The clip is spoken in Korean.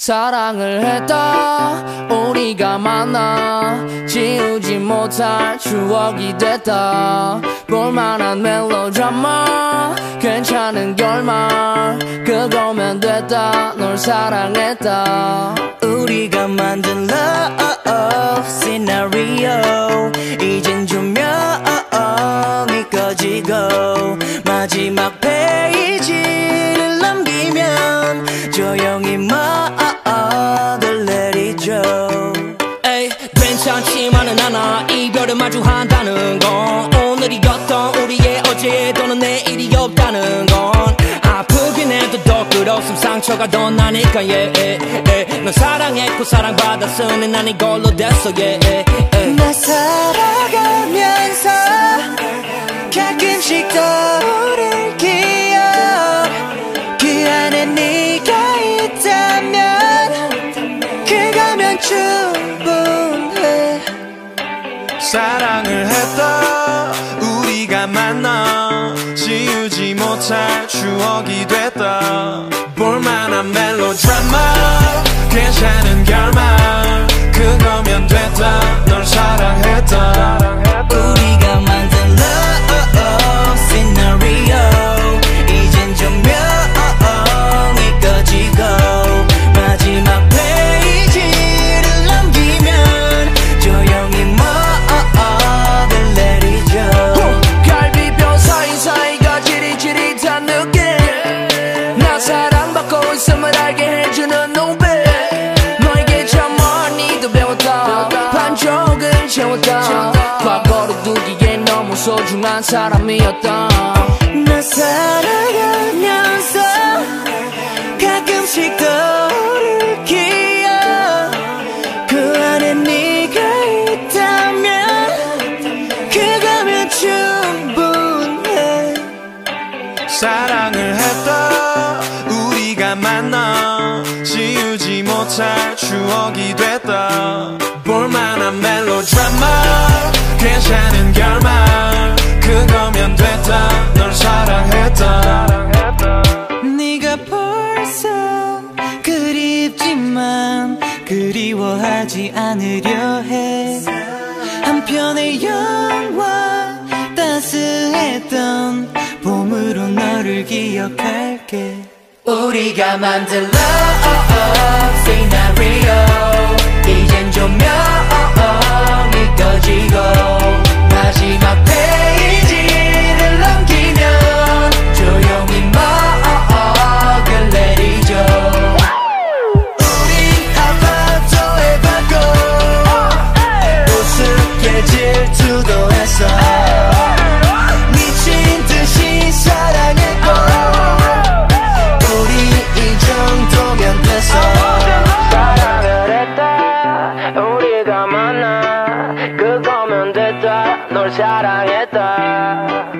사랑을 했다. 우리가 만나 지우지 못할 추억이 됐다. 볼만한 멜로드라마 괜찮은 결말 그거면 됐다. 널 사랑했다. 우리가 만든 love scenario 우리의 어제 또는 내일이 없다는 건 아프긴 해도 더 끌었음 상처가 더 나니까 yeah, yeah, yeah. 넌 사랑했고 사랑받았으니 난 이걸로 됐어 yeah, yeah, yeah. 나 살아가면서 가끔씩 떠오를 기억 그 안에 네가 있다면 그거면 충분해 사랑을 했다. 우리가 만나 지우지 못할 추억이 됐다. 볼만한 멜로드라마 괜찮은 결말 소중한 사람이었다 나 살아가면서 가끔씩 떠오를 기억. 그 안에 네가 있다면 그거면 충분해? 사랑을 했다. 우리가 만나 지우지 못할 추억이 됐다. 볼만한 멜로드라마 그립지만 그리워하지 않으려 해. 한편의 영화 따스했던 봄으로 너를 기억할게. 우리가 만든 love scenario 됐다 널 사랑했다